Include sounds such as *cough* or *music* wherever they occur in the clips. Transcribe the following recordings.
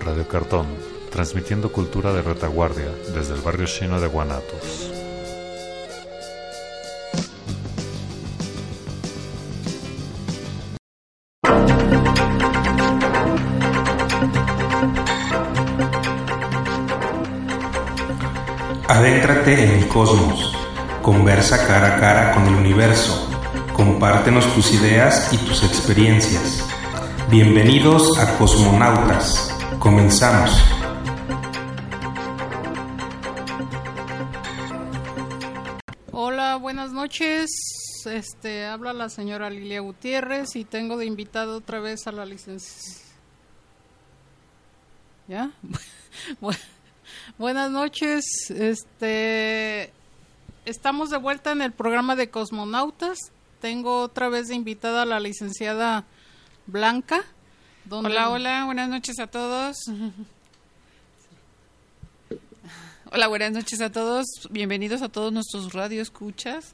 Radio Cartón, transmitiendo cultura de retaguardia desde el barrio chino de Guanatos. Adéntrate en el cosmos, conversa cara a cara con el universo, compártenos tus ideas y tus experiencias. Bienvenidos a Cosmonautas. Comenzamos. Hola, buenas noches. Este habla la señora Lilia Gutiérrez y tengo de invitado otra vez a la licencia. ¿Ya? *laughs* buenas noches. Este estamos de vuelta en el programa de Cosmonautas. Tengo otra vez de invitada a la licenciada Blanca. Hola, hola, buenas noches a todos. Hola, buenas noches a todos. Bienvenidos a todos nuestros radioescuchas.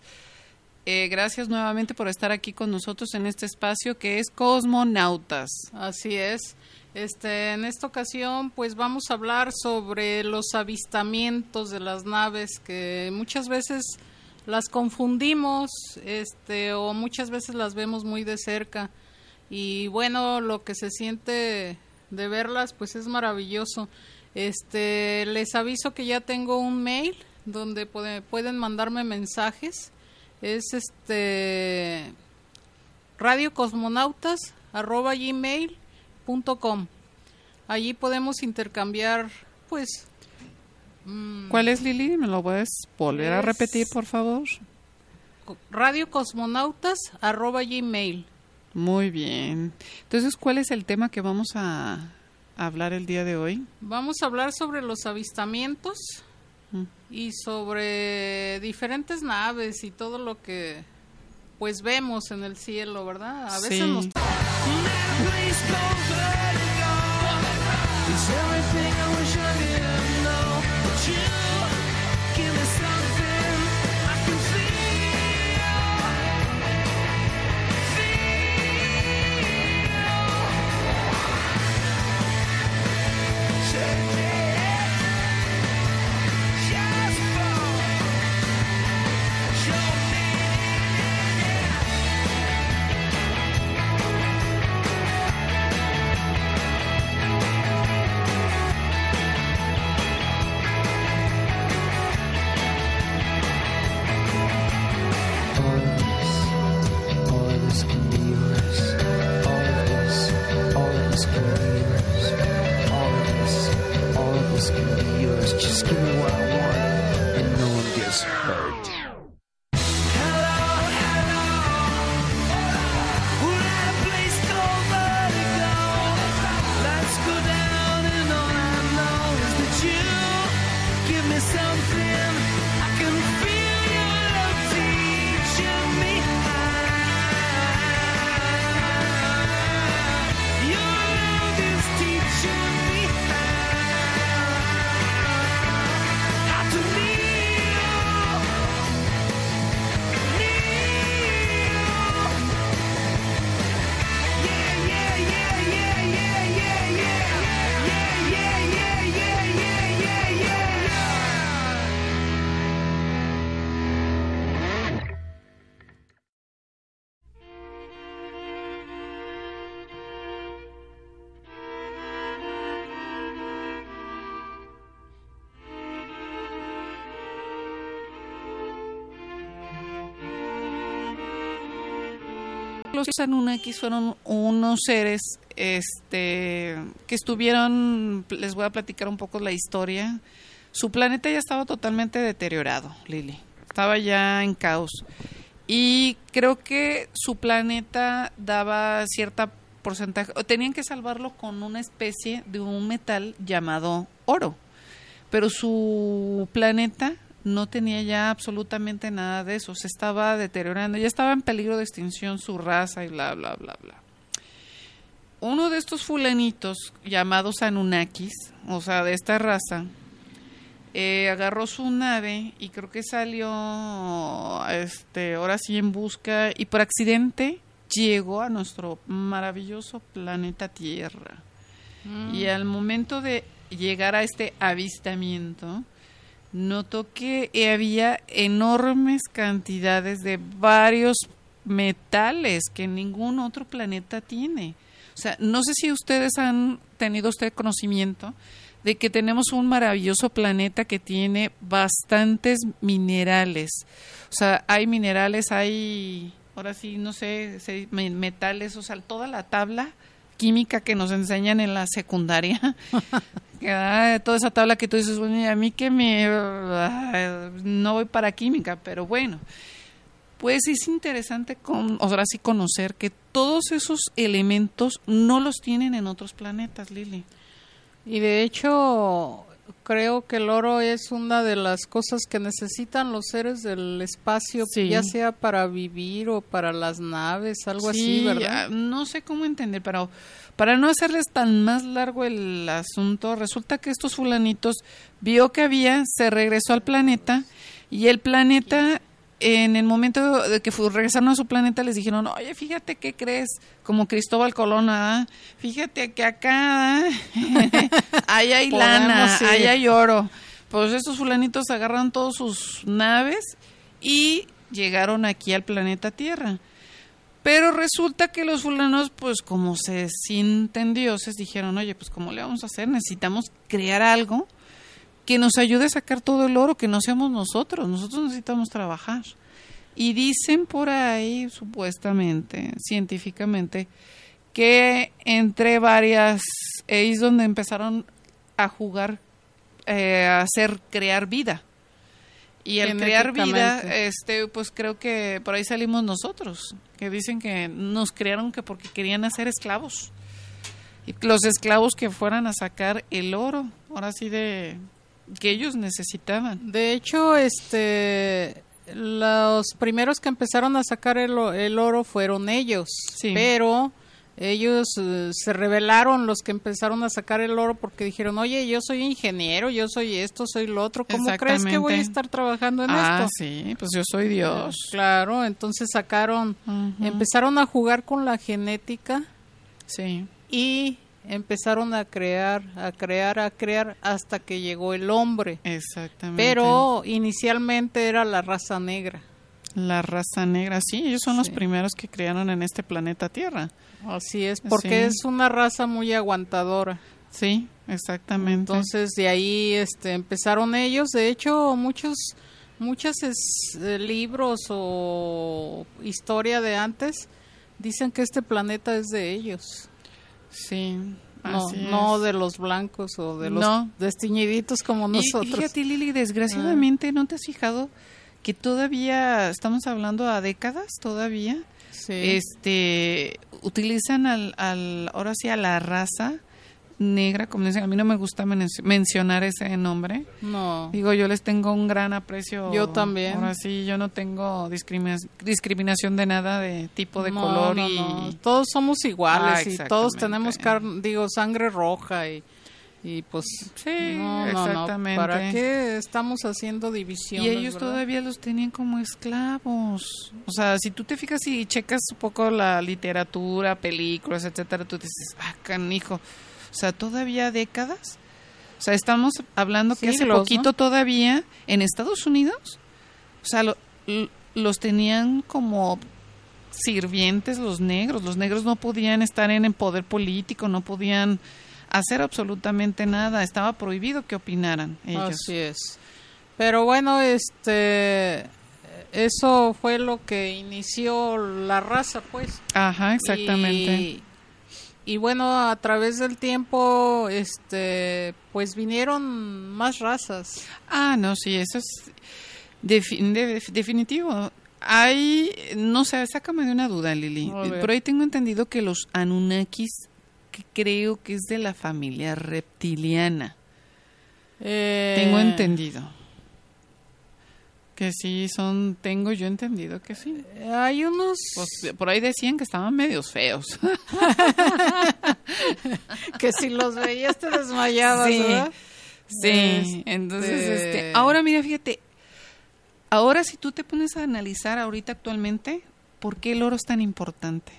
Eh, gracias nuevamente por estar aquí con nosotros en este espacio que es Cosmonautas. Así es. Este, en esta ocasión, pues vamos a hablar sobre los avistamientos de las naves que muchas veces las confundimos, este, o muchas veces las vemos muy de cerca y bueno, lo que se siente de verlas pues es maravilloso. Este, les aviso que ya tengo un mail donde pueden mandarme mensajes. Es este radiocosmonautas@gmail.com. Allí podemos intercambiar pues mm, ¿Cuál es Lili? ¿Me lo puedes volver a repetir, por favor? radiocosmonautas@gmail muy bien. Entonces, ¿cuál es el tema que vamos a hablar el día de hoy? Vamos a hablar sobre los avistamientos y sobre diferentes naves y todo lo que pues vemos en el cielo, ¿verdad? A veces nos los Anunnakis fueron unos seres este, que estuvieron, les voy a platicar un poco la historia. Su planeta ya estaba totalmente deteriorado, Lili. Estaba ya en caos. Y creo que su planeta daba cierta porcentaje, o tenían que salvarlo con una especie de un metal llamado oro. Pero su planeta no tenía ya absolutamente nada de eso, se estaba deteriorando, ya estaba en peligro de extinción su raza y bla, bla, bla, bla. Uno de estos fulanitos llamados Anunnakis, o sea, de esta raza, eh, agarró su nave y creo que salió, este, ahora sí en busca, y por accidente llegó a nuestro maravilloso planeta Tierra. Y al momento de llegar a este avistamiento, notó que había enormes cantidades de varios metales que ningún otro planeta tiene. O sea, no sé si ustedes han tenido usted conocimiento de que tenemos un maravilloso planeta que tiene bastantes minerales. O sea, hay minerales, hay, ahora sí, no sé, metales, o sea, toda la tabla química que nos enseñan en la secundaria. *laughs* toda esa tabla que tú dices, bueno, a mí que me... no voy para química, pero bueno. Pues es interesante conocer que todos esos elementos no los tienen en otros planetas, Lili. Y de hecho, creo que el oro es una de las cosas que necesitan los seres del espacio, ya sea para vivir o para las naves, algo así, ¿verdad? No sé cómo entender, pero para no hacerles tan más largo el asunto, resulta que estos fulanitos vio que había, se regresó al planeta y el planeta en el momento de que regresaron a su planeta les dijeron, oye, fíjate qué crees, como Cristóbal Colón, ¿ah? fíjate que acá *laughs* ahí hay lana, ahí hay oro. Pues estos fulanitos agarraron todas sus naves y llegaron aquí al planeta Tierra. Pero resulta que los fulanos, pues como se sienten dioses, dijeron, oye, pues ¿cómo le vamos a hacer? Necesitamos crear algo que nos ayude a sacar todo el oro, que no seamos nosotros, nosotros necesitamos trabajar. Y dicen por ahí, supuestamente, científicamente, que entre varias, es donde empezaron a jugar, eh, a hacer, crear vida. Y al crear vida, este, pues creo que por ahí salimos nosotros, que dicen que nos crearon que porque querían hacer esclavos. Y los esclavos que fueran a sacar el oro, ahora sí de que ellos necesitaban. De hecho, este los primeros que empezaron a sacar el, oro fueron ellos, pero ellos eh, se rebelaron los que empezaron a sacar el oro porque dijeron, oye, yo soy ingeniero, yo soy esto, soy lo otro, ¿cómo crees que voy a estar trabajando en ah, esto? sí, pues yo soy Dios. claro, entonces sacaron, empezaron a jugar con la genética. Sí. Y empezaron a crear, a crear, a crear hasta que llegó el hombre. Exactamente. Pero inicialmente era la raza negra. La raza negra, sí, ellos son los primeros que crearon en este planeta Tierra. Así es, porque es una raza muy aguantadora. Sí, exactamente. Entonces de ahí este, empezaron ellos. De hecho, muchos muchos eh, libros o historia de antes dicen que este planeta es de ellos. Sí. No, no de los blancos o de los destiñiditos como nosotros. Y fíjate, Lili, desgraciadamente, ¿no te has fijado que todavía estamos hablando a décadas todavía? Sí. Este, utilizan al, al, ahora sí a la raza negra, como dicen, a mí no me gusta mencionar ese nombre. No. Digo, yo les tengo un gran aprecio. Yo también. Ahora sí, yo no tengo discriminación de nada de tipo de color y todos somos iguales ah, y todos tenemos digo sangre roja y y pues sí, exactamente. ¿Para qué estamos haciendo división? Y ellos todavía los tenían como esclavos. O sea, si tú te fijas y checas un poco la literatura, películas, etcétera, tú dices, ah, canijo o sea, todavía décadas. O sea, estamos hablando que hace poquito todavía en Estados Unidos, o sea, los tenían como sirvientes los negros. Los negros no podían estar en el poder político, no podían hacer absolutamente nada. Estaba prohibido que opinaran ellos. Así es. Pero bueno, este eso fue lo que inició la raza, pues. Ajá, exactamente y bueno, a través del tiempo, este, pues vinieron más razas. Ah, no, sí, eso es definitivo. Hay, no sé, sácame de una duda, Lili. Por ahí tengo entendido que los Anunnakis, que creo que es de la familia reptiliana. Eh, tengo entendido. Que sí, son, tengo yo entendido que sí. Hay unos... Pues, por ahí decían que estaban medios feos. *laughs* que si los veías te desmayabas, sí. Sí, este, entonces, este, ahora mira, fíjate, ahora si tú te pones a analizar ahorita actualmente, ¿por qué el oro es tan importante?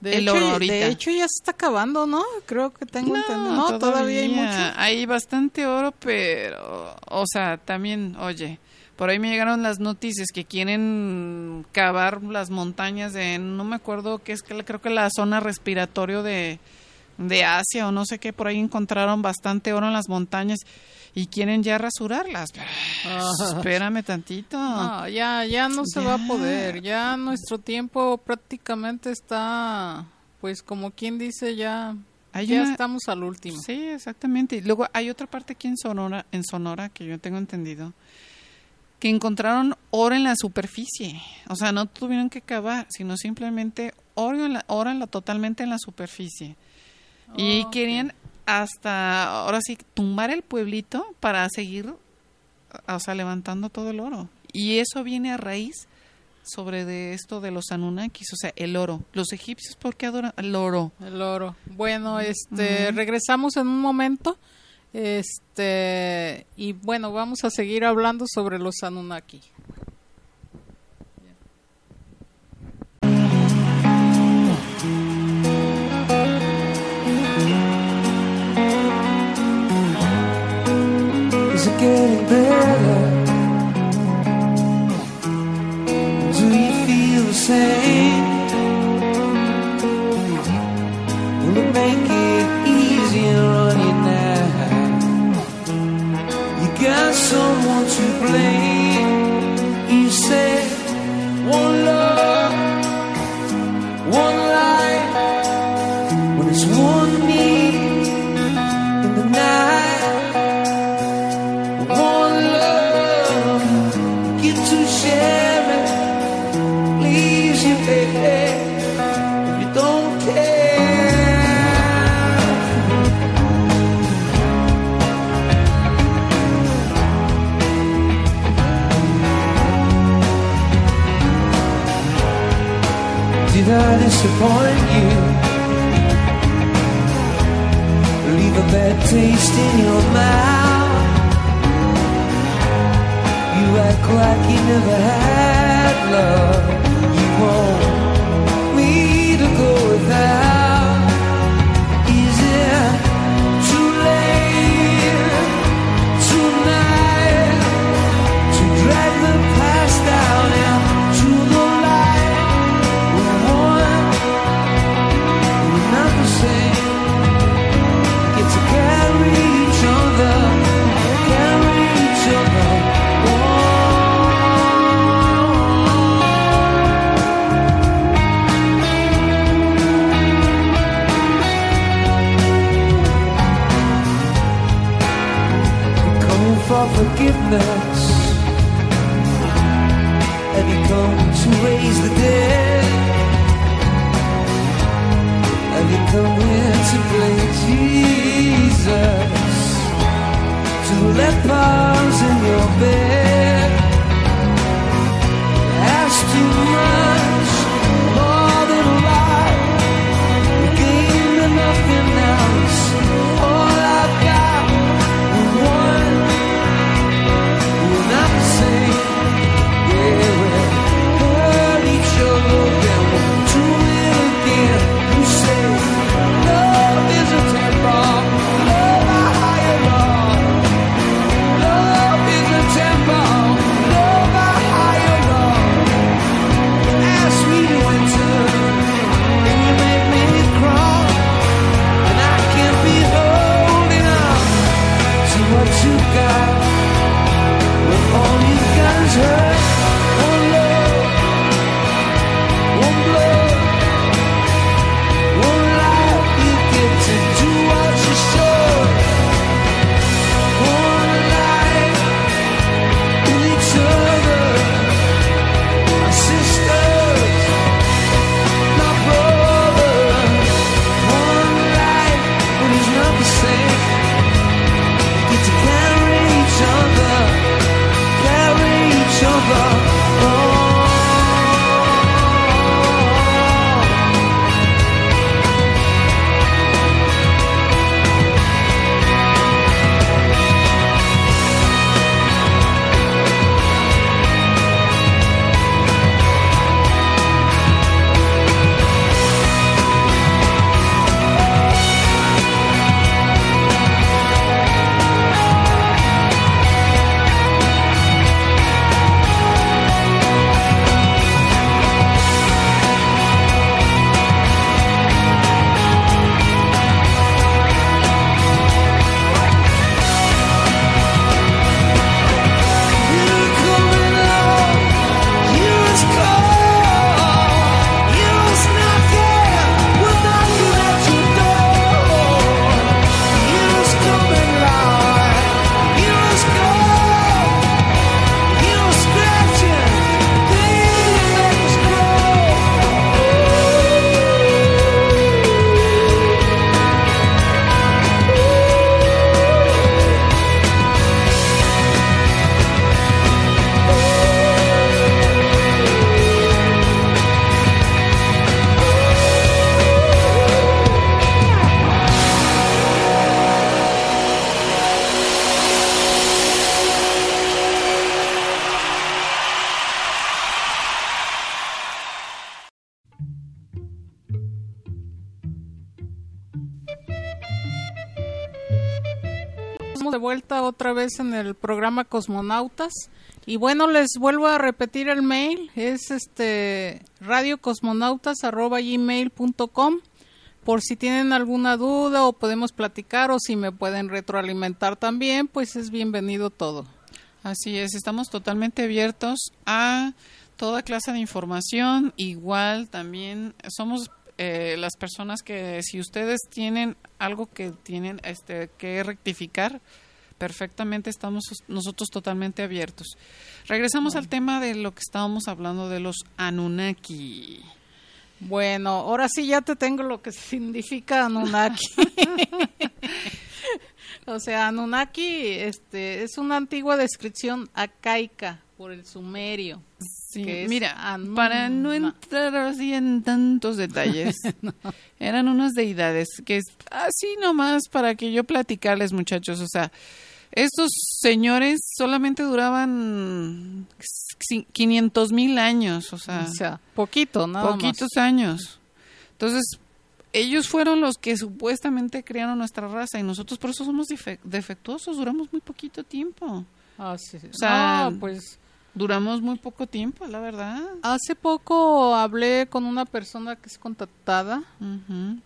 De el hecho, oro ahorita. De hecho, ya se está acabando, ¿no? Creo que tengo entendido. No, todavía, hay mucho. Hay bastante oro, pero, o sea, también, oye, por ahí me llegaron las noticias que quieren cavar las montañas de, no me acuerdo qué es, que creo que la zona respiratorio de, de Asia o no sé qué, por ahí encontraron bastante oro en las montañas y quieren ya rasurarlas. Espérame tantito. No, ya, ya no se va a poder. Ya nuestro tiempo prácticamente está, pues como quien dice, ya, Hay ya una- estamos al último. Sí, exactamente. Y luego hay otra parte aquí en Sonora, en Sonora que yo tengo entendido, que encontraron oro en la superficie. O sea, no tuvieron que cavar, sino simplemente oro, en la, oro en la, totalmente en la superficie. Y querían hasta, ahora sí, tumbar el pueblito para seguir, o sea, levantando todo el oro. Y eso viene a raíz sobre de esto de los Anunnakis, o sea, el oro. Los egipcios, ¿por qué adoran el oro? El oro. Bueno, este, regresamos en un momento. Este, y bueno, vamos a seguir hablando sobre los Anunnaki. To blame. disappointed. En el programa Cosmonautas. Y bueno, les vuelvo a repetir el mail. Es este radiocosmonautas.gmail.com por si tienen alguna duda o podemos platicar o si me pueden retroalimentar también, pues es bienvenido todo. Así es, estamos totalmente abiertos a toda clase de información. Igual también somos eh, las personas que si ustedes tienen algo que tienen este que rectificar, perfectamente estamos nosotros totalmente abiertos. Regresamos al tema de lo que estábamos hablando de los Anunnaki. Bueno, ahora sí ya te tengo lo que significa Anunnaki. *laughs* o sea, Anunnaki este, es una antigua descripción acaica por el sumerio. Sí, que mira, para no entrar así en tantos detalles, *laughs* eran unas deidades que es así nomás para que yo platicarles, muchachos, o sea, estos señores solamente duraban 500 mil años, o sea, O sea, poquito, nada poquitos años. Entonces, ellos fueron los que supuestamente crearon nuestra raza y nosotros por eso somos defe- defectuosos, duramos muy poquito tiempo. Ah, sí, sí. O sea, No, pues Duramos muy poco tiempo, la verdad. hace poco hablé con una persona que es contactada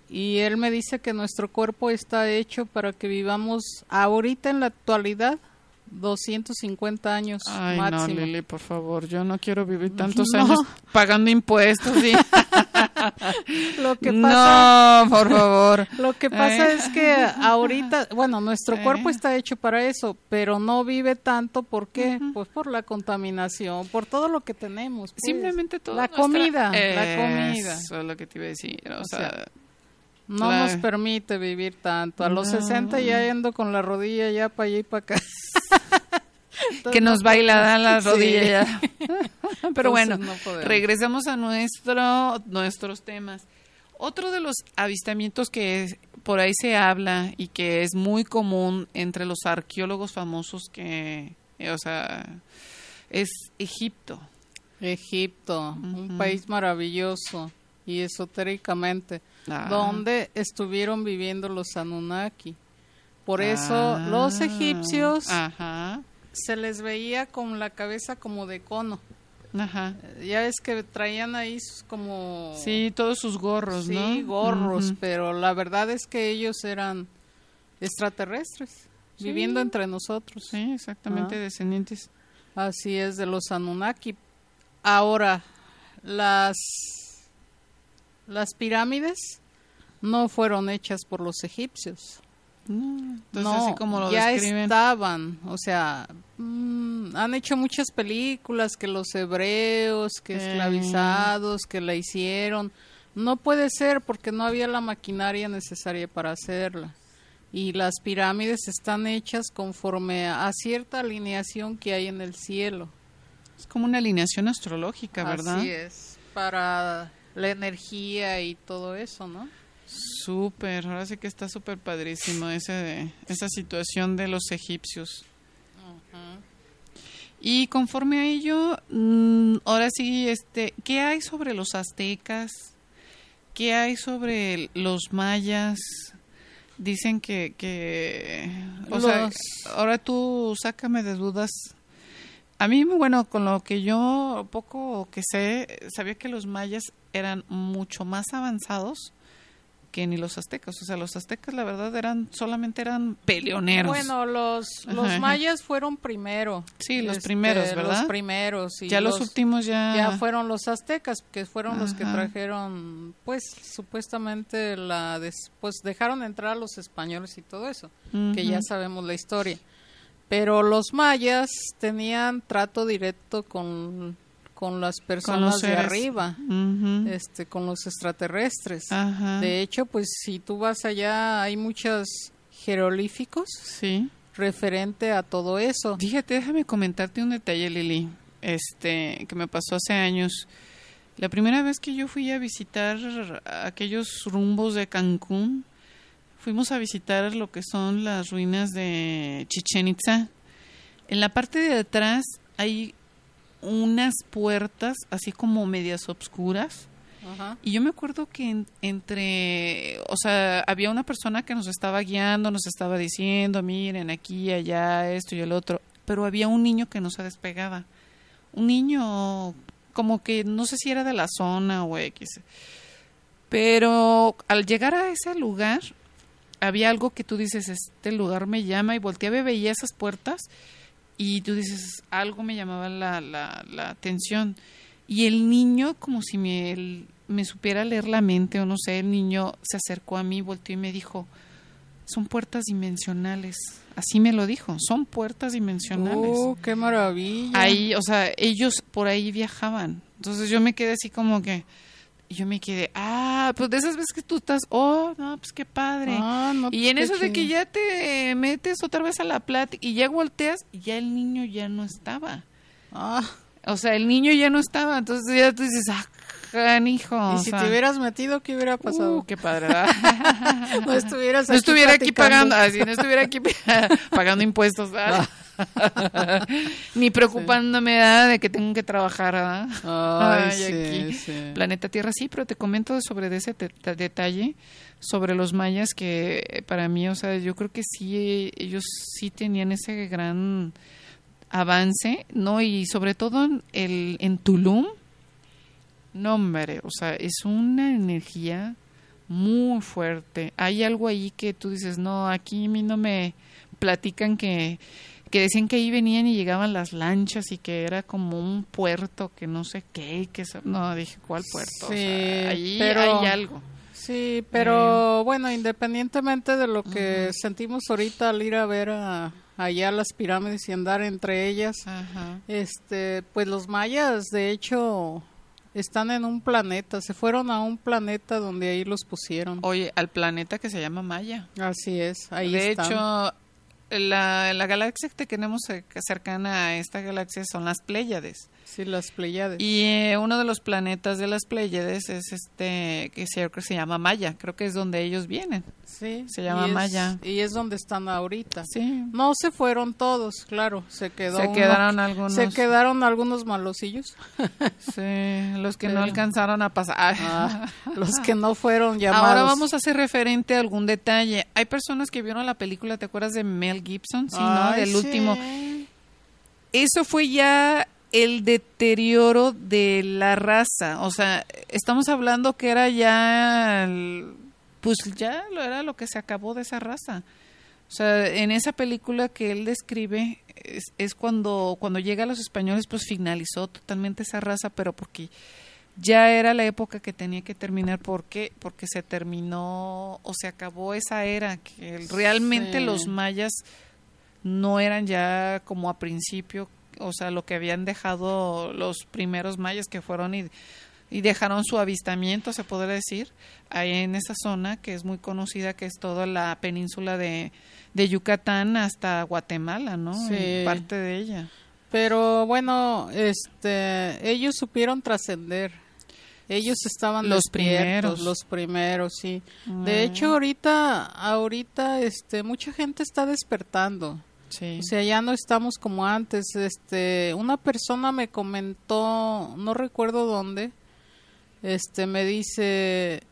y él me dice que nuestro cuerpo está hecho para que vivamos ahorita en la actualidad 250 años Ay, máximo. no, Lili, por favor, yo no quiero vivir tantos No. años pagando impuestos. y- *laughs* *laughs* *laughs* Lo que pasa no, por favor. Lo que pasa es que ahorita, bueno, nuestro Eh. cuerpo está hecho para eso, pero no vive tanto, ¿por qué? Pues por la contaminación, por todo lo que tenemos. pues. Simplemente todo. La comida, la comida. Eso es lo que te iba a decir. O, O sea, sea, No la- nos permite vivir tanto. A los No. 60 ya ando con la rodilla ya para allá y para acá. *laughs* que nos baila la *laughs* Sí. rodilla ya. Pero bueno, no regresamos a nuestro, nuestros temas. Otro de los avistamientos que es- por ahí se habla y que es muy común entre los arqueólogos famosos que, eh, o sea, es Egipto. Egipto, un país maravilloso y esotéricamente, Ah. donde estuvieron viviendo los Anunnaki. Por eso Ah. los egipcios Ajá, se les veía con la cabeza como de cono. ajá. Ya ves que traían ahí sus como... Sí, todos sus gorros, Sí, ¿no? gorros, Ujú. pero la verdad es que ellos eran extraterrestres, Sí. viviendo entre nosotros. Sí, exactamente, Ah. descendientes. Así es, de los Anunnaki. Ahora, las, las pirámides no fueron hechas por los egipcios. No, entonces no, así como lo ya describen. estaban, o sea, han hecho muchas películas que los hebreos, que esclavizados, que la hicieron. No puede ser porque no había la maquinaria necesaria para hacerla. Y las pirámides están hechas conforme a, a cierta alineación que hay en el cielo. Es como una alineación astrológica, ¿verdad? Así es, para la energía y todo eso, ¿no? Súper, ahora sí que está súper padrísimo ese, esa situación de los egipcios. Y conforme a ello, mm, ahora sí, este, ¿qué hay sobre los aztecas? ¿Qué hay sobre los mayas? Dicen que, que o sea, ahora tú sácame de dudas. A mí, bueno, con lo que yo poco que sé, sabía que los mayas eran mucho más avanzados que ni los aztecas. O sea, los aztecas, la verdad, eran solamente eran peleoneros. Bueno, los, los Ajá. mayas fueron primero. Sí, los Este, primeros, ¿verdad? Los primeros. y ya los, últimos ya. ya fueron los aztecas, que fueron los que trajeron, pues, supuestamente la, des- pues, dejaron entrar a los españoles y todo eso, que ya sabemos la historia. Pero los mayas tenían trato directo con, con las personas de arriba, este, con los extraterrestres. Ajá. De hecho, pues, si tú vas allá, hay muchos jeroglíficos Sí. referente a todo eso. Fíjate, déjame comentarte un detalle, Lili, este, que me pasó hace años. La primera vez que yo fui a visitar aquellos rumbos de Cancún, fuimos a visitar lo que son las ruinas de Chichen Itza. En la parte de atrás hay unas puertas así como medias obscuras Ajá. Y yo me acuerdo que en- entre, o sea, había una persona que nos estaba guiando, nos estaba diciendo, miren, aquí, allá, esto y el otro, pero había un niño que no se despegaba. Un niño como que no sé si era de la zona o X. Pero al llegar a ese lugar, había algo que tú dices, este lugar me llama y volteaba y veía esas puertas y tú dices, algo me llamaba la, la, la atención. Y el niño, como si me, el- me supiera leer la mente o no sé, el niño se acercó a mí, volteó y me dijo, son puertas dimensionales. Así me lo dijo, son puertas dimensionales. ¡Uh, qué maravilla! Ahí, o sea, ellos por ahí viajaban. Entonces yo me quedé así como que, y yo me quedé, ah, pues de esas veces que tú estás, oh, no, pues qué padre. Ah, no, y en qué eso de que ya te metes otra vez a la plática y ya volteas, y ya el niño ya no estaba. Ah, O sea, el niño ya no estaba. Entonces ya tú dices, ah, canijo. y o si sea, te hubieras metido, ¿qué hubiera pasado? uh, qué padre, ¿verdad? *laughs* no estuvieras no estuviera aquí pagando, así, no estuviera aquí *laughs* pagando impuestos, ¿verdad? *laughs* Ni preocupándome de que tengo que trabajar, ¿verdad? Ay, *laughs* Ay, sí, aquí. sí. Planeta Tierra, sí, pero te comento sobre ese detalle, sobre los mayas, que eh, para mí, o sea, yo creo que sí, ellos sí tenían ese gran avance, ¿no? Y sobre todo en, el, en Tulum, no, hombre, o sea, es una energía muy fuerte. Hay algo ahí que tú dices, no, aquí a mí no me platican que, que decían que ahí venían y llegaban las lanchas y que era como un puerto que no sé qué, que no, dije, ¿cuál puerto? O sea, Sí, ahí pero- hay algo. Sí, pero bueno, independientemente de lo que sentimos ahorita al ir a ver a, allá las pirámides y andar entre ellas, Ajá. este, pues los mayas de hecho están en un planeta, se fueron a un planeta donde ahí los pusieron. Oye, al planeta que se llama Maya. Así es, ahí de están. hecho, la, la galaxia que tenemos cer- cercana a esta galaxia son las Pléyades. sí, las Pleiades. Y eh, uno de los planetas de las Pléyades es este que se, que se llama Maya. Creo que es donde ellos vienen. Sí, se llama y es- Maya. Y es donde están ahorita. Sí. No se fueron todos, claro, se quedó Se uno- quedaron algunos. Se quedaron algunos malosillos. *laughs* Sí, los que no alcanzaron a pasar. Ah, los que no fueron *laughs* llamados. Ahora vamos a hacer referente a algún detalle. Hay personas que vieron la película, ¿te acuerdas de Mel Gibson? Sí, ¿no? Del sí. último. Eso fue ya el deterioro de la raza. O sea, estamos hablando que era ya, el- pues ya lo era lo que se acabó de esa raza. O sea, en esa película que él describe es, es cuando cuando llega a los españoles, pues finalizó totalmente esa raza, pero porque ya era la época que tenía que terminar. ¿Por qué? Porque se terminó o se acabó esa era que realmente Sí. los mayas no eran ya como a principio, o sea, lo que habían dejado los primeros mayas que fueron y, y dejaron su avistamiento, se podría decir, ahí en esa zona que es muy conocida, que es toda la península de, de Yucatán hasta Guatemala, ¿no? Sí. Parte de ella. Pero bueno, este, ellos supieron trascender. Ellos estaban Los primeros. los primeros, sí. Ah. De hecho, ahorita, ahorita, este, mucha gente está despertando. Sí. O sea, ya no estamos como antes. Este, una persona me comentó, no recuerdo dónde, este, me dice,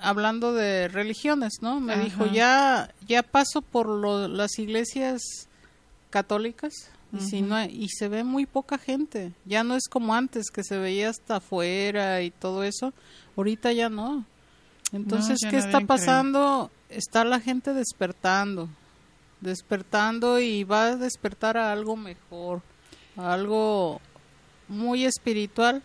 hablando de religiones, ¿no? Me Ajá. dijo, ya, ya paso por lo- las iglesias católicas y si no hay- y se ve muy poca gente. Ya no es como antes que se veía hasta afuera y todo eso. Ahorita ya no. Entonces, ¿qué está pasando? Está la gente despertando despertando y va a despertar a algo mejor, a algo muy espiritual,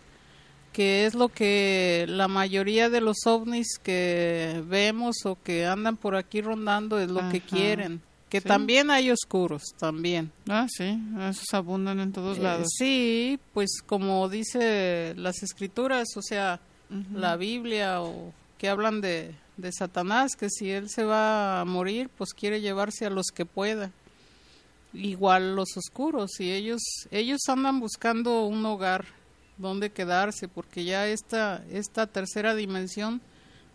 que es lo que la mayoría de los ovnis que vemos o que andan por aquí rondando es lo que quieren. Que Sí. también hay oscuros, también. Ah, sí, esos abundan en todos Eh, lados. sí, pues como dice las escrituras, o sea, la Biblia o que hablan de, de Satanás, que si él se va a morir, pues quiere llevarse a los que pueda. Igual los oscuros, y ellos, ellos andan buscando un hogar donde quedarse, porque ya esta, esta tercera dimensión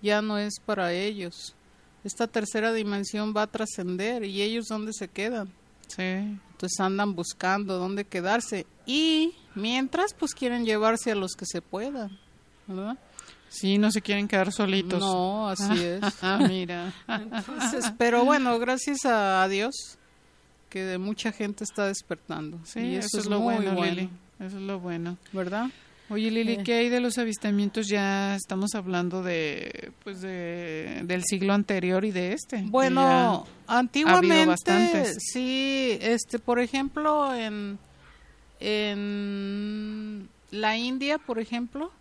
ya no es para ellos. Esta tercera dimensión va a trascender y ellos dónde se quedan. Sí. Entonces andan buscando dónde quedarse y mientras pues quieren llevarse a los que se puedan, ¿verdad? Sí, no se quieren quedar solitos. No, así *laughs* es. Ah, mira. Entonces, pero bueno, gracias a, Dios que mucha gente está despertando. Sí, y eso, es lo muy bueno, Lili. Eso es lo bueno. ¿verdad? Oye, Lili. ¿qué hay de los avistamientos? Ya estamos hablando de, pues, de, del siglo anterior y de este. Bueno, antiguamente bastantes. sí, este, por ejemplo, en en la India, por ejemplo,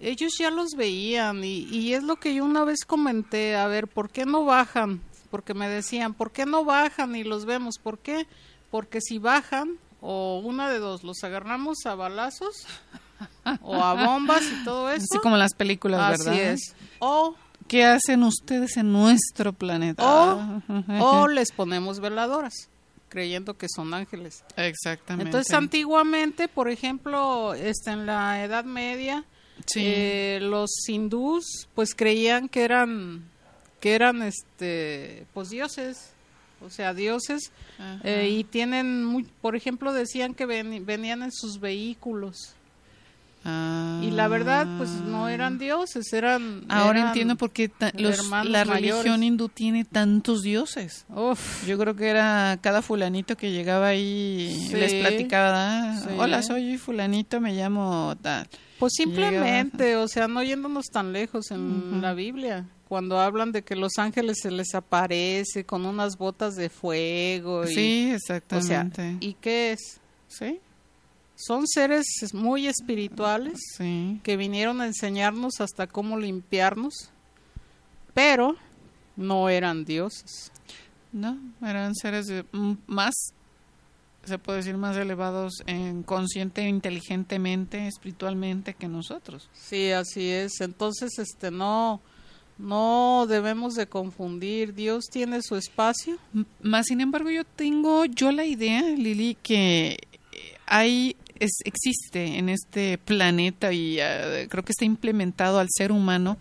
ellos ya los veían y, y es lo que yo una vez comenté, a ver, ¿por qué no bajan? Porque me decían, ¿por qué no bajan y los vemos? ¿Por qué? Porque si bajan, o una de dos, los agarramos a balazos *laughs* o a bombas y todo eso. Así como las películas, Así ¿verdad? es. O ¿Qué hacen ustedes en nuestro planeta? O- *laughs* o les ponemos veladoras, creyendo que son ángeles. Exactamente. Entonces, antiguamente, por ejemplo, este, en la Edad Media, Sí. eh, los hindús, pues creían que eran, que eran, este, pues dioses, o sea, dioses, eh, y tienen, muy, por ejemplo, decían que ven- venían en sus vehículos. Ah. Y la verdad, pues no eran dioses, eran... Ahora eran- entiendo por qué los- la mayores. religión hindú tiene tantos dioses. Uf, Yo creo que era cada fulanito que llegaba ahí Sí. les platicaba, "Ah, Sí. hola, soy fulanito, me llamo tal. Pues Llegaba- simplemente, o sea, no yéndonos tan lejos en Ujú. la Biblia, cuando hablan de que los ángeles se les aparece con unas botas de fuego. Y, Sí, o sea, exactamente. ¿y qué es? sí, Son seres muy espirituales sí. que vinieron a enseñarnos hasta cómo limpiarnos, pero no eran dioses. No, eran seres de- más, se puede decir, más elevados en consciente, inteligentemente, espiritualmente que nosotros. Sí, así es. Entonces, este, no, no debemos de confundir. Dios tiene su espacio. Más sin embargo, yo tengo yo la idea, Lili, que hay es- existe en este planeta y eh, creo que está implementado al ser humano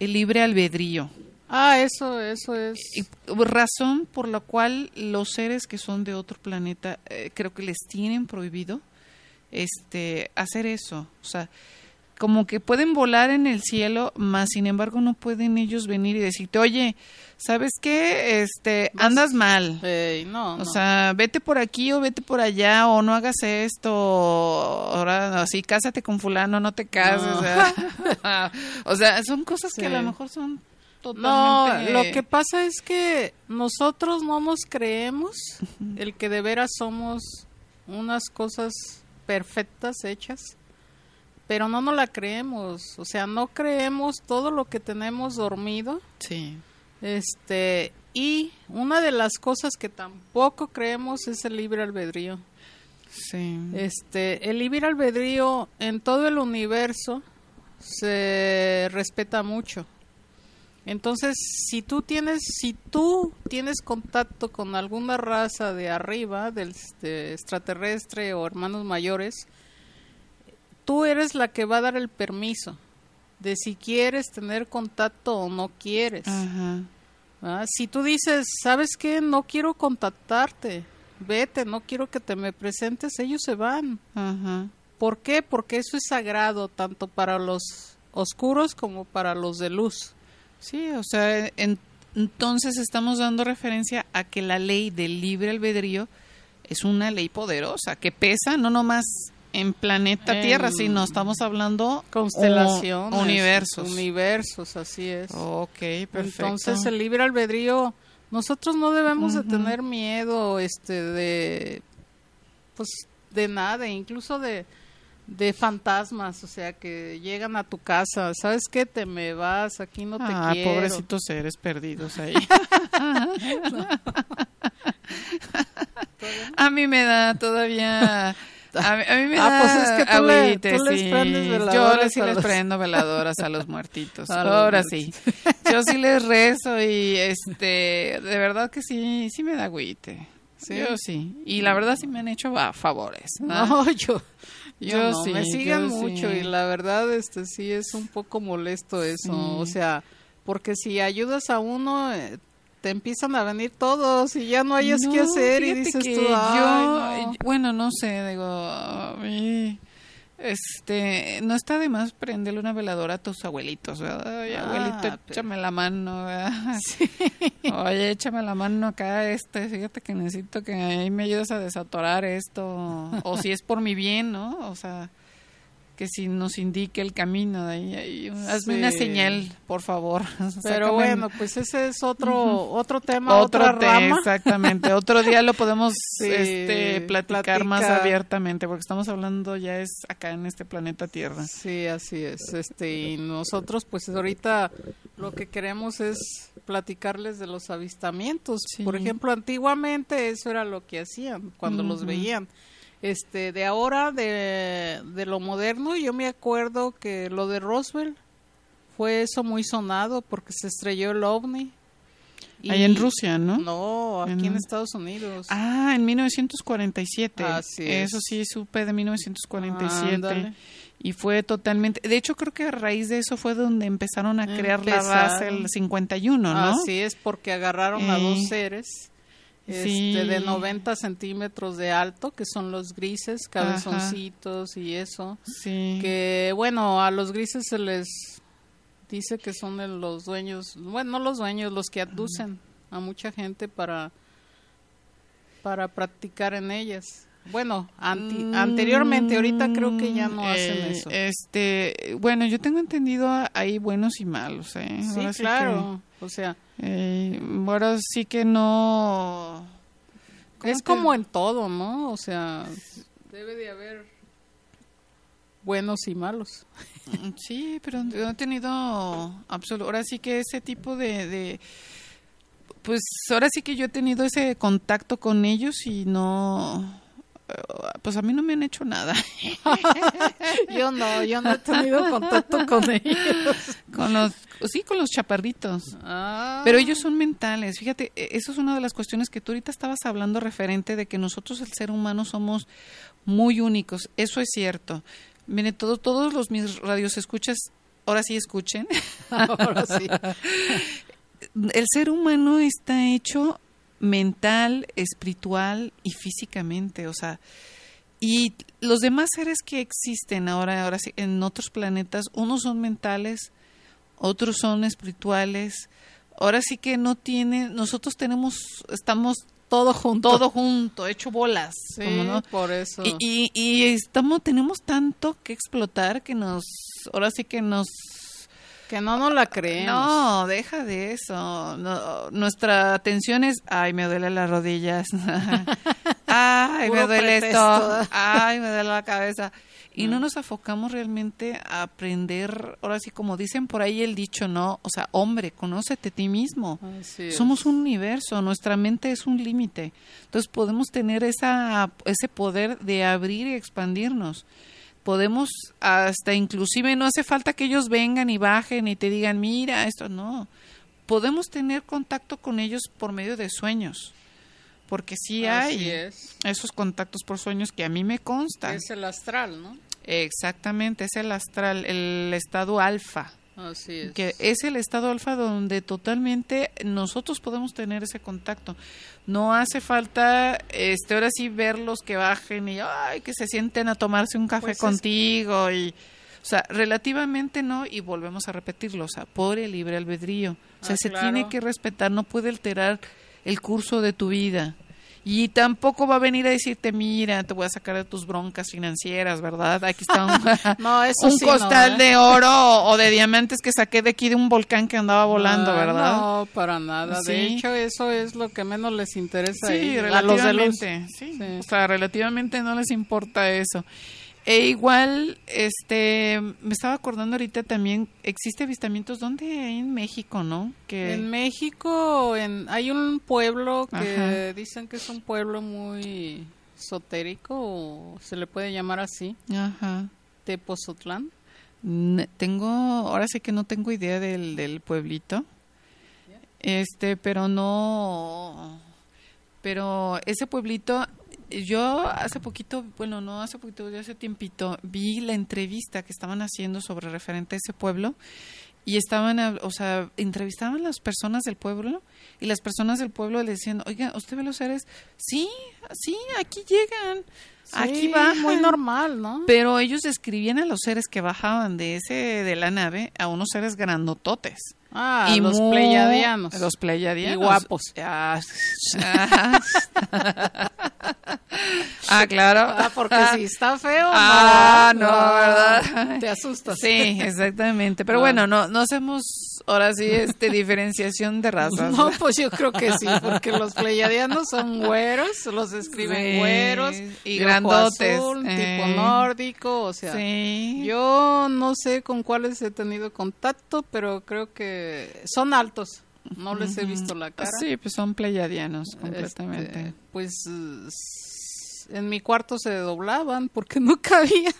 el libre albedrío. Ah, eso, eso es. Y razón por la cual los seres que son de otro planeta eh, creo que les tienen prohibido este hacer eso, o sea, como que pueden volar en el cielo, más sin embargo no pueden ellos venir y decirte, "Oye, ¿sabes qué? Este, andas mal." No, O no. sea, vete por aquí o vete por allá o no hagas esto, o ahora así cásate con fulano, no te cases. No. O, sea, *laughs* o sea, son cosas que a lo mejor son No, totalmente lo que pasa es que nosotros no nos creemos el que de veras somos unas cosas perfectas hechas, pero no nos la creemos, o sea, no creemos todo lo que tenemos dormido, Sí. este, y una de las cosas que tampoco creemos es el libre albedrío. Sí. Este, el libre albedrío en todo el universo se respeta mucho. Entonces, si tú tienes, si tú tienes contacto con alguna raza de arriba, del extraterrestre o hermanos mayores, tú eres la que va a dar el permiso de si quieres tener contacto o no quieres. Ajá. ¿Ah? Si tú dices, ¿sabes qué? No quiero contactarte, vete, no quiero que te me presentes, ellos se van. Ajá. ¿Por qué? Porque eso es sagrado, tanto para los oscuros como para los de luz. Sí, o sea, en- entonces estamos dando referencia a que la ley del libre albedrío es una ley poderosa, que pesa no nomás en planeta En Tierra, sino estamos hablando Constelaciones. universos. Universos, así es. ok, perfecto. Entonces el libre albedrío, nosotros no debemos de tener miedo, este, de, pues, de nada, incluso de, de fantasmas, o sea, que llegan a tu casa, ¿sabes qué? Te me vas, aquí no te Ah, quiero. pobrecitos seres perdidos ahí. *laughs* *laughs* a mí me da todavía. A mí, a mí me Ah, da pues es que tú le- agüite, tú les sí. prendes Yo veladoras les, sí les prendo *laughs* veladoras a los muertitos. A los Ahora sí. *laughs* Yo sí les rezo y este, de verdad que sí, sí me da agüite. ¿Sí? Yo sí. Y la verdad sí me han hecho favores. No, *laughs* yo, yo, Yo no, sí, me siguen yo mucho sí. y la verdad este sí es un poco molesto eso, Sí. o sea, porque si ayudas a uno eh, te empiezan a venir todos y ya no hayas No, qué hacer y dices que tú, yo, "Ay, no". bueno, no sé, digo, Este, no está de más prenderle una veladora a tus abuelitos, ¿verdad? Oye, Ah, abuelito, pero- échame la mano, ¿verdad? Oye, échame la mano acá, este, fíjate que necesito que ahí me ayudes a desatorar esto, o si es por mi bien, ¿no? O sea, que si nos indique el camino de ahí, hazme una señal, por favor. *laughs* Pero Sácame bueno, pues ese es otro otro tema, otro otra te- rama. exactamente. Otro día lo podemos *laughs* Sí, este, platicar más abiertamente, porque estamos hablando ya es acá en este planeta Tierra. Sí, así es. Este y nosotros pues ahorita lo que queremos es platicarles de los avistamientos. Sí. Por ejemplo, antiguamente eso era lo que hacían cuando los veían. Este, de ahora de, de lo moderno, yo me acuerdo que lo de Roswell fue eso muy sonado porque se estrelló el ovni. Y- Ahí en Rusia, ¿no? No, aquí en, En- Estados Unidos. Ah, en 1947. Así es. Eso sí, supe de 1947. Ándale. Y fue totalmente... De hecho, creo que a raíz de eso fue donde empezaron a crear la Empezaron. raza el 51, ¿no? Así es, porque agarraron a Eh, dos seres sí. este, de 90 centímetros de alto, que son los grises, cabezoncitos y eso. Sí. Que bueno, a los grises se les dice que son de los dueños, bueno, no los dueños, los que abducen a mucha gente para, para practicar en ellas. Bueno, anti- Mm, anteriormente, ahorita creo que ya no hacen eh, eso. Este, bueno, yo tengo entendido hay buenos y malos, ¿eh? sí, Ahora que- claro. O sea, Eh, ahora sí que no. ¿cómo Es te- como en todo, ¿no? O sea, debe de haber buenos y malos. Mm, Sí, pero no he tenido absoluto. Ahora sí que ese tipo de, de- Pues ahora sí que yo he tenido ese contacto con ellos y no. Pues a mí no me han hecho nada. *laughs* Yo no, yo no he tenido contacto con ellos. Con los. Sí, con los chaparritos. Ah, Pero ellos son mentales. Fíjate, e- eso es una de las cuestiones que tú ahorita estabas hablando referente de que nosotros, el ser humano, somos muy únicos. Eso es cierto. Mire, todo, todos los mis radios escuchas, ahora sí escuchen. *laughs* ahora sí. El ser humano está hecho mental, espiritual y físicamente, o sea, y los demás seres que existen ahora, ahora sí, en otros planetas, unos son mentales, otros son espirituales. Ahora sí que no tiene, nosotros tenemos, estamos Todo junto. todo junto, hecho bolas, Sí, como no. por eso. Y, y, y estamos, tenemos tanto que explotar que nos, ahora sí que nos que no nos la creemos. no, deja de eso. No, nuestra atención es, ay, me duele las rodillas. *laughs* ay, me duele pretexto. esto. Ay, me duele la cabeza. Y no nos enfocamos realmente a aprender, ahora sí, como dicen por ahí el dicho, ¿no? O sea, hombre, conócete a ti mismo. Somos un universo, nuestra mente es un límite. Entonces podemos tener esa, ese poder de abrir y expandirnos. Podemos hasta inclusive no hace falta que ellos vengan y bajen y te digan, mira, esto no. Podemos tener contacto con ellos por medio de sueños. Porque sí Así hay es. esos contactos por sueños que a mí me constan. Es el astral, ¿no? Exactamente, es el astral, el estado alfa Así es. que es el estado alfa donde totalmente nosotros podemos tener ese contacto. No hace falta, este, ahora sí verlos que bajen y ay, que se sienten a tomarse un café Pues es- contigo y, o sea, relativamente no y volvemos a repetirlo, o sea, por el libre albedrío. O sea, Ah, se claro. tiene que respetar, no puede alterar el curso de tu vida. Y tampoco va a venir a decirte, mira, te voy a sacar de tus broncas financieras, ¿verdad? Aquí está un, *laughs* No, eso un sí no, costal ¿eh? de oro o de diamantes que saqué de aquí de un volcán que andaba volando, ¿verdad? No, para nada. De hecho, eso es lo que menos les interesa Sí, ellos, a los de luz. sí. Sí. O sea, relativamente no les importa eso. E igual, este, me estaba acordando ahorita también, existe avistamientos, ¿dónde? En México, ¿no? Que, En México en, hay un pueblo que Ajá. dicen que es un pueblo muy esotérico, o se le puede llamar así, Ajá. Tepozotlán. Tengo, ahora sí que no tengo idea del, del pueblito. Este, pero no, pero ese pueblito, yo hace poquito, bueno, no hace poquito, ya hace tiempito, vi la entrevista que estaban haciendo sobre referente a ese pueblo y estaban, o sea, entrevistaban a las personas del pueblo y las personas del pueblo le decían, oiga, ¿usted ve los seres? Sí, sí, aquí llegan, aquí bajan. muy normal, ¿no? Pero ellos describían a los seres que bajaban de ese de la nave a unos seres grandototes. Ah, los muy- pleiadianos. Los pleiadianos. Y guapos. Ah, ah. *laughs* Ah, claro. Ah, porque si está feo, Ah, no, no, ¿verdad? Te asustas. Sí, *laughs* exactamente. Pero Ah. bueno, no, no hacemos ahora sí este *laughs* diferenciación de razas. No, pues yo creo que sí, porque los pleiadianos son güeros, los escriben Sí, güeros y grandotes, azul, eh. tipo nórdico, o sea, sí. yo no sé con cuáles he tenido contacto, pero creo que son altos. No les he visto la cara. Sí, pues son pleiadianos Este, completamente. pues eh, s- en mi cuarto se doblaban porque no *laughs* cabían.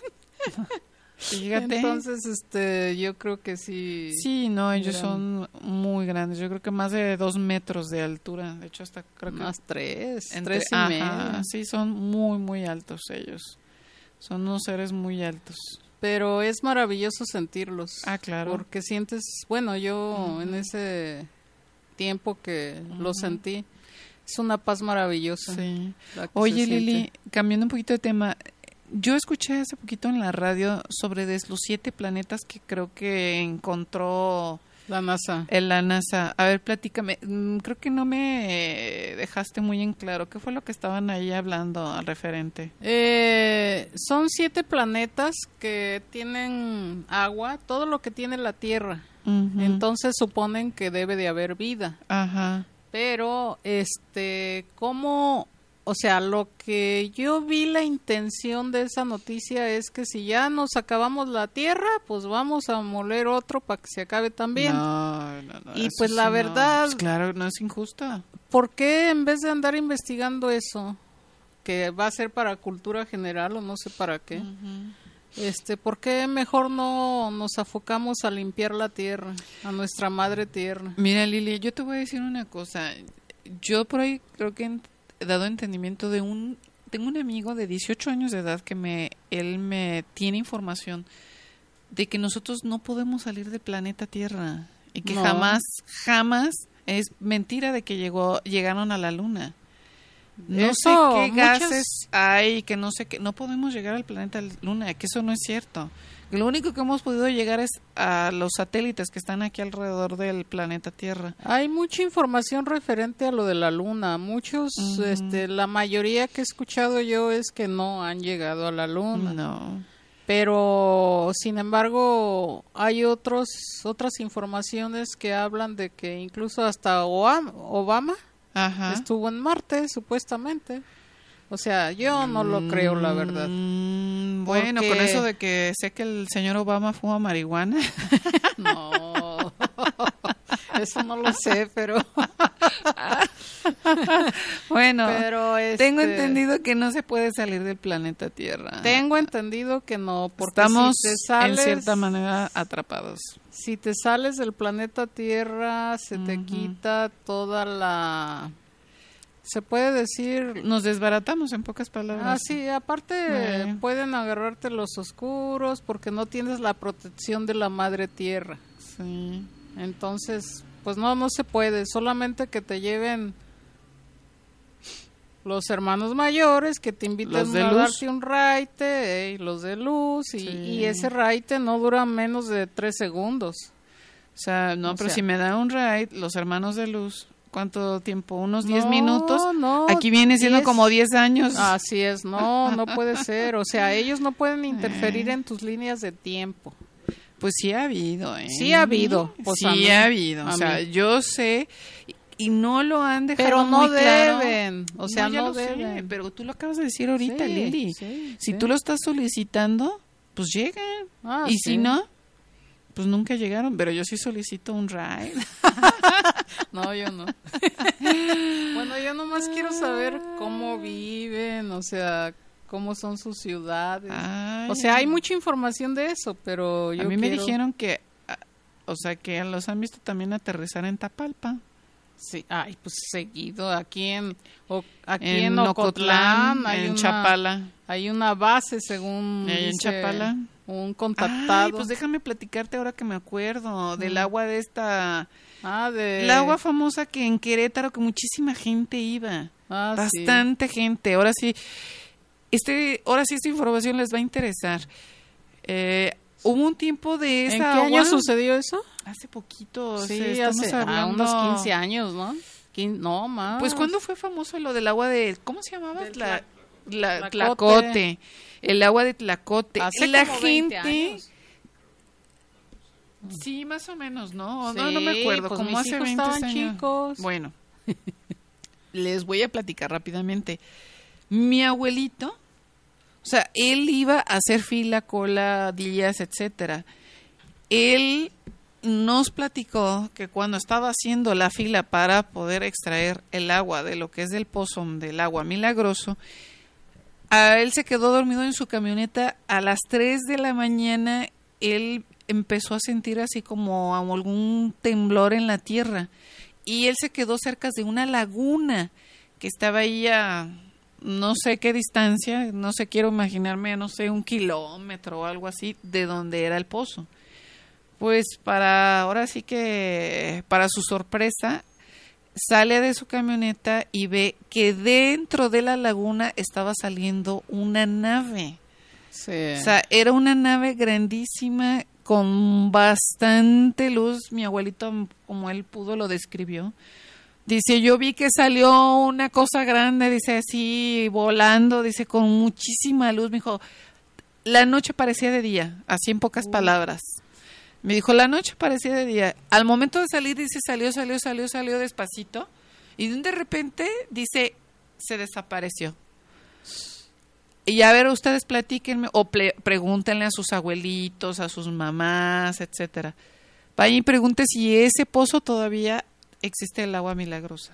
Fíjate. Entonces, este, yo creo que sí. Sí, no, ellos Eran- son muy grandes. Yo creo que más de dos metros de altura. De hecho, hasta creo que Más tres, entre- tres y ajá, medio. Sí, son muy, muy altos ellos. Son unos seres muy altos. Pero es maravilloso sentirlos. Ah, claro. Porque sientes, bueno, yo en ese tiempo que lo sentí, es una paz maravillosa. Sí. Oye, Lili, cambiando un poquito de tema, yo escuché hace poquito en la radio sobre de los siete planetas que creo que encontró La NASA. en la NASA. A ver, platícame. Mm, Creo que no me dejaste muy en claro. ¿Qué fue lo que estaban ahí hablando al referente? Eh, son siete planetas que tienen agua, todo lo que tiene la Tierra. Entonces suponen que debe de haber vida. Ajá. Pero, este, ¿cómo? O sea, lo que yo vi la intención de esa noticia es que si ya nos acabamos la tierra, pues vamos a moler otro para que se acabe también. No, no, no, Y pues la sí verdad- Pues claro, no es injusta. ¿Por qué en vez de andar investigando eso, que va a ser para cultura general o no sé para qué, este, ¿por qué mejor no nos afocamos a limpiar la tierra, a nuestra madre tierra? Mira, Lili, yo te voy a decir una cosa. Yo por ahí creo que dado entendimiento de un... Tengo un amigo de 18 años de edad que me, él me tiene información de que nosotros no podemos salir del planeta Tierra y que No. jamás, jamás es mentira de que llegó, llegaron a la Luna. No Eso, sé qué muchas- gases hay, que no sé qué, no podemos llegar al planeta Luna, que eso no es cierto. Lo único que hemos podido llegar es a los satélites que están aquí alrededor del planeta Tierra. Hay mucha información referente a lo de la luna. Muchos, este, la mayoría que he escuchado yo es que no han llegado a la luna. No. Pero, sin embargo, hay otros, otras informaciones que hablan de que incluso hasta Obama, Obama Ajá. estuvo en Marte, supuestamente. O sea, yo no lo creo, la verdad. Mm, bueno, Porque- con eso de que sé que el señor Obama fuma marihuana. *laughs* No, *laughs* eso no lo sé, pero, *laughs* bueno, pero tengo este, entendido que no se puede salir del planeta Tierra. Tengo entendido que no, porque Estamos si te sales, en cierta manera atrapados. si te sales del planeta Tierra, se te quita toda la, se puede decir, Nos desbaratamos en pocas palabras. ah sí, aparte Eh. pueden agarrarte los oscuros porque no tienes la protección de la madre Tierra, Sí. entonces, pues no, no se puede, solamente que te lleven los hermanos mayores que te de a luz. darte un raite, eh, los de luz, y, Sí. y ese raite no dura menos de tres segundos. O sea, no, O pero sea- si me da un ride, los hermanos de luz, ¿cuánto tiempo? ¿Unos 10 No, minutos? no, Aquí viene siendo 10. como 10 años. Así es, no, no puede *laughs* ser. O sea, ellos no pueden interferir Eh. en tus líneas de tiempo. Pues sí ha habido, ¿eh? Sí ha habido, pues sí mí, ha habido. O sea, mí. yo sé y- no lo han dejado Pero no muy claro. deben, o sea, ya no lo sé, deben. pero tú lo acabas de decir ahorita, Sí, Lili. sí, si sí. tú lo estás solicitando, pues llegan. Ah, y si no, pues nunca llegaron. Pero yo sí solicito un ride. *laughs* No, yo no. *laughs* bueno, yo nomás quiero saber cómo viven, o sea, cómo son sus ciudades. Ay, o sea, hay mucha información de eso, pero yo A mí me dijeron que, ah, o sea, que los han visto también aterrizar en Tapalpa. Sí, ay, pues seguido aquí en o- aquí en, en, Ocotlán, Ocotlán, hay en una, Chapala. hay una base según en dice Chapala. Un contactado. Ay, pues déjame platicarte ahora que me acuerdo del Mm. agua de esta... ah, de... La agua famosa que en Querétaro que muchísima gente iba. Ah, sí. Bastante gente. Ahora sí, este, ahora sí esta información les va a interesar. Eh, hubo un tiempo de esa ¿En qué agua- año sucedió eso? Hace poquito. Sí, sí, estamos hace ah, unos 15 años, ¿no? Quin- no, más. Pues ¿cuándo fue famoso lo del agua de ¿cómo se llamaba? Del Tlac- la- Tlacote. Tlacote. El agua de Tlacote. Hace la como 20 gente años. Sí, más o menos, ¿no? no, no me acuerdo, pues como mis hace hijos 20 estaban años. chicos. Bueno, *laughs* les voy a platicar rápidamente. Mi abuelito, o sea, él iba a hacer fila, cola, días, etcétera. Él nos platicó que cuando estaba haciendo la fila para poder extraer el agua de lo que es del pozo del agua milagroso, él se quedó dormido en su camioneta a las 3 de la mañana. Él empezó a sentir así como algún temblor en la tierra y él se quedó cerca de una laguna que estaba ahí a no sé qué distancia, no sé, quiero imaginarme, no sé, un kilómetro o algo así de donde era el pozo. Pues para, ahora sí que, para su sorpresa, sale de su camioneta y ve que dentro de la laguna estaba saliendo una nave. Sí. O sea, era una nave grandísima con bastante luz. Mi abuelito, como él pudo, lo describió. Dice, yo vi que salió una cosa grande, dice así, volando, dice, con muchísima luz. Me dijo, la noche parecía de día, así en pocas palabras. Me dijo, la noche parecía de día. Al momento de salir, dice, salió, salió, salió, salió despacito. Y de repente, dice, se desapareció. Y a ver, ustedes platíquenme o ple- pregúntenle a sus abuelitos, a sus mamás, etcétera. Vayan y pregunte si ese pozo todavía existe el agua milagrosa.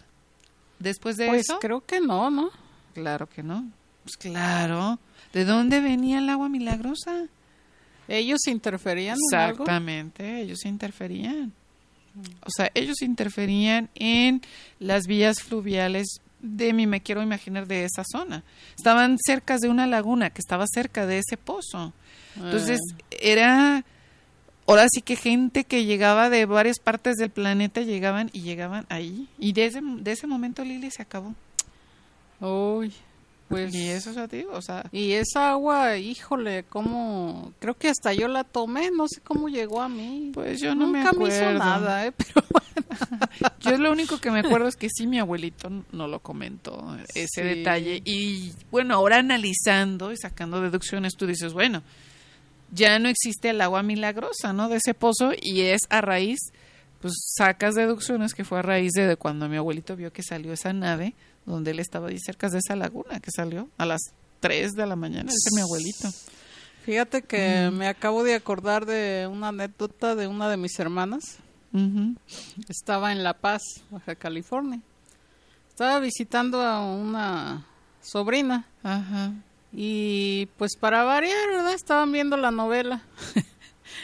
Después de Pues eso, creo que no, ¿no? claro que no. Pues claro. ¿De dónde venía el agua milagrosa? Ellos interferían en algo. Exactamente, ellos interferían. O sea, ellos interferían en las vías fluviales de mi, me quiero imaginar, de esa zona. Estaban cerca de una laguna que estaba cerca de ese pozo. Entonces, Eh, era, ahora sí que gente que llegaba de varias partes del planeta llegaban y llegaban ahí. Y de ese, de ese momento Lili se acabó. uy, pues. y eso es digo, o sea, Y esa agua, híjole, cómo. Creo que hasta yo la tomé, no sé cómo llegó a mí. pues yo no Nunca me me, hizo acuerdo. nada, ¿eh? *laughs* Pero Yo lo único que me acuerdo es que sí, mi abuelito no lo comentó, ese Sí. detalle. Y bueno, ahora analizando y sacando deducciones, tú dices, bueno, ya no existe el agua milagrosa, ¿no? De ese pozo y es a raíz, pues sacas deducciones que fue a raíz de cuando mi abuelito vio que salió esa nave, donde él estaba ahí cerca de esa laguna, que salió a las 3 de la mañana, ese es mi abuelito. fíjate que me acabo de acordar de una anécdota de una de mis hermanas. Estaba en La Paz, Baja California. Estaba visitando a una sobrina. Ajá. Y pues para variar, ¿verdad? Estaban viendo la novela. *laughs*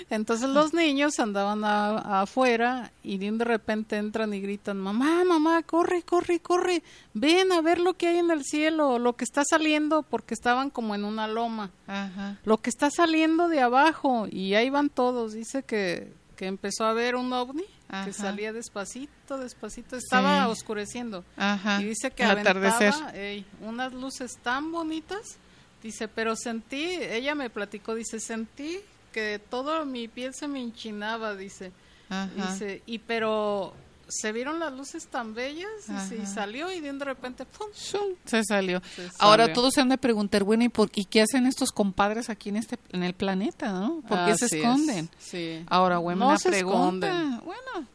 Entonces los niños andaban a- afuera y de repente entran y gritan, mamá, mamá, corre, corre, corre, ven a ver lo que hay en el cielo, lo que está saliendo, porque estaban como en una loma, Ajá. lo que está saliendo de abajo y ahí van todos. Dice que, que empezó a ver un ovni Ajá. que salía despacito, despacito, estaba Sí. oscureciendo. Ajá. Y dice que aventaba ey, unas luces tan bonitas. Dice, pero sentí, ella me platicó, dice, sentí que toda mi piel se me enchinaba, dice. Ajá. Dice, y pero se vieron las luces tan bellas, dice, y salió y de repente, ¡pum! Se salió. Se Ahora salió. todos se han de preguntar, bueno, ¿y, por, ¿y qué hacen estos compadres aquí en este en el planeta, no? ¿Por qué se Así es, esconden? Sí. Ahora, buena No se pregunta. esconden. Bueno,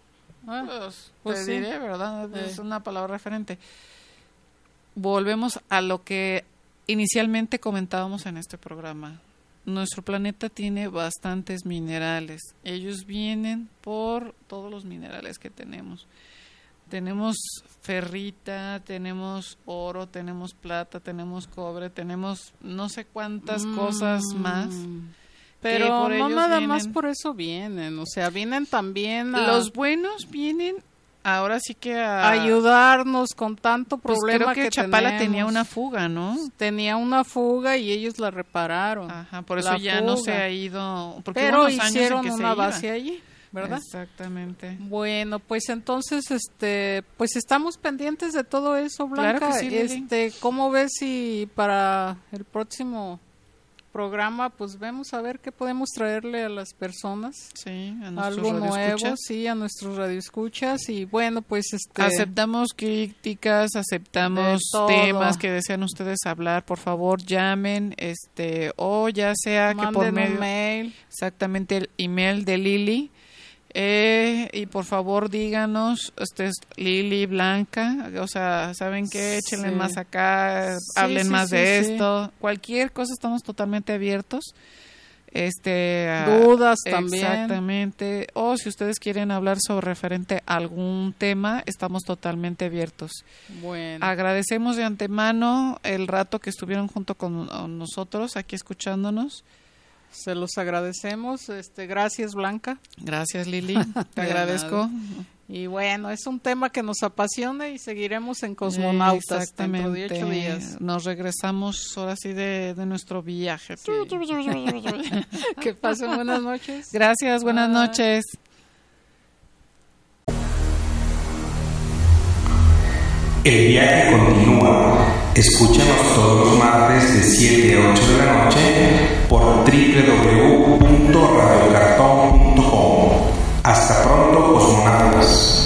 Ah, pues, pues te sí. diré, ¿verdad? Es Eh. una palabra referente. Volvemos a lo que inicialmente comentábamos en este programa. Nuestro planeta tiene bastantes minerales. Ellos vienen por todos los minerales que tenemos. Tenemos ferrita, tenemos oro, tenemos plata, tenemos cobre, tenemos no sé cuántas cosas más. Mm. Pero no nada más por eso vienen, o sea, vienen también a... Los buenos vienen ahora sí que a ayudarnos con tanto pues problema creo que, Chapala tenía una fuga, ¿no? tenía una fuga y ellos la repararon. Ajá, por eso La ya no se ha ido. Porque Pero unos años en hicieron que se una iba. base allí, ¿verdad? Exactamente. Bueno, pues entonces, este, pues estamos pendientes de todo eso, Claro Blanca. que sí, este, ¿cómo ves si para el próximo programa, pues vemos a ver qué podemos traerle a las personas? Sí, a Algo nuevo, sí, a nuestros radioescuchas y bueno, pues este, Aceptamos críticas, aceptamos temas que desean ustedes hablar, por favor llamen, este, o ya sea que por medio, un mail. exactamente el email de Lili, eh, y por favor díganos, este es Lili Blanca, o sea, ¿saben qué? Échenle Sí. más acá, Sí, hablen sí, más de esto, cualquier cosa estamos totalmente abiertos. Este, a- Dudas también. Exactamente. O si ustedes quieren hablar sobre referente a algún tema, estamos totalmente abiertos. Bueno, Agradecemos de antemano el rato que estuvieron junto con nosotros aquí escuchándonos. Se los agradecemos. Este, gracias, Blanca. Gracias Lili, *laughs* te De agradezco. Y bueno, es un tema que nos apasiona y seguiremos en Cosmonautas dentro de ocho días. Nos regresamos ahora sí de, de nuestro viaje. *laughs* Que pasen buenas noches. Gracias, buenas Bye. noches. El viaje continúa. Escúchanos todos los martes de 7 a 8 de la noche por www.radiocartón.com. Hasta pronto, cosmonautas.